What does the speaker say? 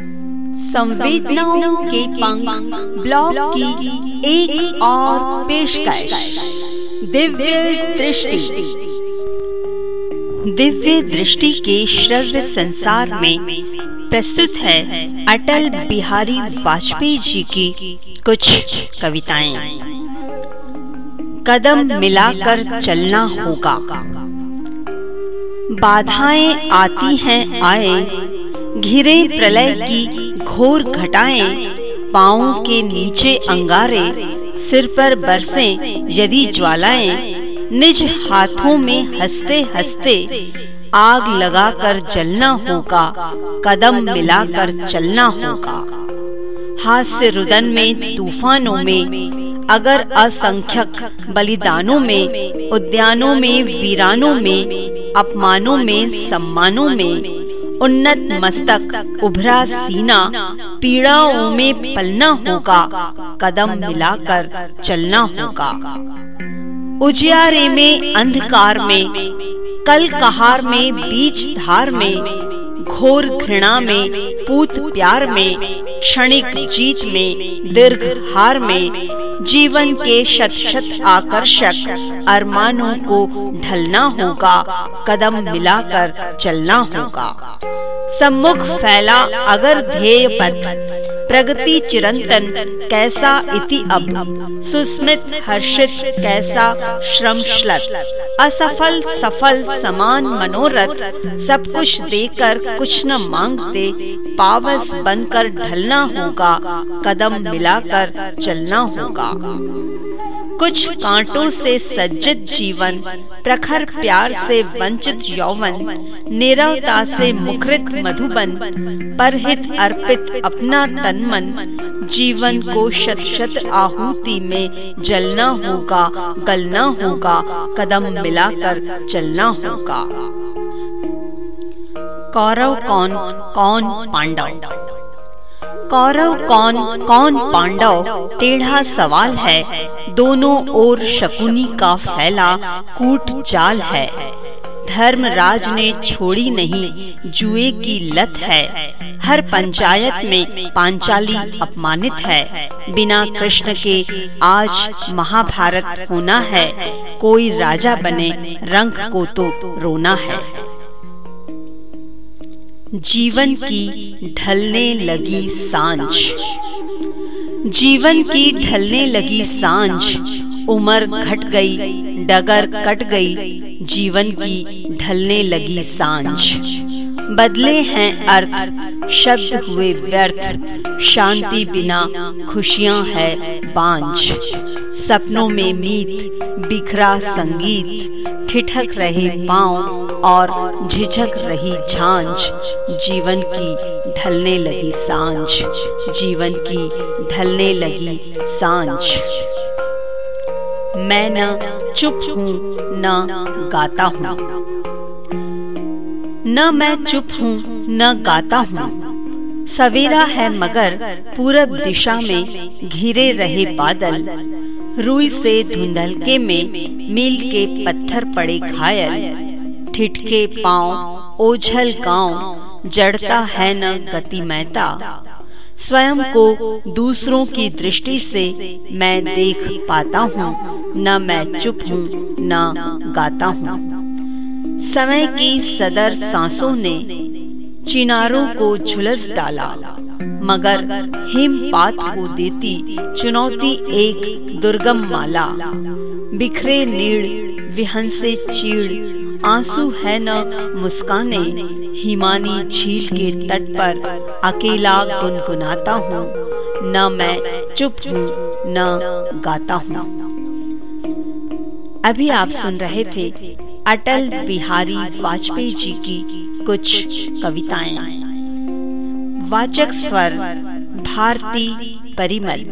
संवेदनाओं के पंख ब्लॉग की एक, एक और पेशकश। दिव्य दृष्टि। दिव्य दृष्टि के श्रव्य संसार में प्रस्तुत है अटल बिहारी वाजपेयी जी की कुछ कविताएँ। कदम मिलाकर चलना होगा। बाधाएँ आती हैं आए घिरे प्रलय की घोर घटाएँ पाओ के नीचे अंगारे, सिर पर बरसे यदि ज्वालाएँ, निज हाथों में हँसते हँसते आग लगाकर जलना होगा, कदम मिलाकर चलना होगा। हास्य रुदन में, तूफानों में, अगर असंख्यक बलिदानों में, उद्यानों में, वीरानों में, अपमानों में, सम्मानों में उन्नत मस्तक, उभरा सीना, पीड़ाओं में पलना होगा, कदम मिलाकर चलना होगा। उजियारे में, अंधकार में कल कहार में बीच धार में, घोर घृणा में, पूत प्यार में, क्षणिक जीत में दीर्घ हार में जीवन के शत शत आकर्षक अरमानों को ढलना होगा, कदम मिलाकर चलना होगा। सम्मुख फैला अगर ध्येय पथ प्रगति चिरंतन, कैसा इति अब? सुस्मित, हर्षित, कैसा श्रम असफल, सफल, समान, मनोरथ, सब कुछ देकर कुछ न मांगते, पावस बनकर ढलना होगा, कदम मिलाकर चलना होगा। कुछ कांटों से सज्जित जीवन, प्रखर प्यार से वंचित यौवन, निरवता से मुखरित मधुबन, परहित अर्पित अपना तन मन जीवन को शत शत आहुति में जलना होगा, गलना होगा, कदम मिलाकर चलना होगा। कौरव कौन कौन पांडव? कौरव कौन कौन पांडव? टेढ़ा सवाल है। दोनों ओर शकुनी का फैला कूट चाल है। धर्मराज ने छोड़ी नहीं, जुए की लत है। हर पंचायत में पांचाली अपमानित है। बिना कृष्ण के आज महाभारत होना है। कोई राजा बने, रंग को तो रोना है। जीवन की ढलने लगी साँझ। जीवन की ढलने लगी साँझ। उम्र घट गई, डगर कट गई, जीवन की ढलने लगी साँझ। बदले हैं अर्थ, शब्द हुए व्यर्थ, शांति बिना खुशियाँ है बांझ। सपनों में मीत, बिखरा संगीत, ठिठक रहे पाँव और झिझक रही झांझ, जीवन की ढलने लगी साँझ, जीवन की ढलने लगी साँझ। मैं न चुप हूँ, न गाता हूँ। न मैं चुप हूँ, न गाता हूँ। सवेरा है मगर पूरब दिशा में घिरे रहे बादल। रुई से धुंधलके में मील के पत्थर पड़े घायल। ठिठके पाँव, ओझल गाँव, जड़ता है न गति मैता। स्वयं को दूसरों की दृष्टि से मैं देख पाता हूँ, न मैं चुप हूँ, न गाता हूँ। समय की सदर सांसों ने चिनारों को झुलस डाला, मगर हिमपात को देती चुनौती एक दुर्गम माला। बिखरे नीड़ विहंसे चीड़ आँसू है न मुस्काने, हिमानी झील के तट पर अकेला गुनगुनाता हूँ। न मैं चुप हूँ, न गाता हूँ। अभी आप सुन रहे थे अटल बिहारी वाजपेयी जी की कुछ कविताएँ। वाचक स्वर, भारती परिमल।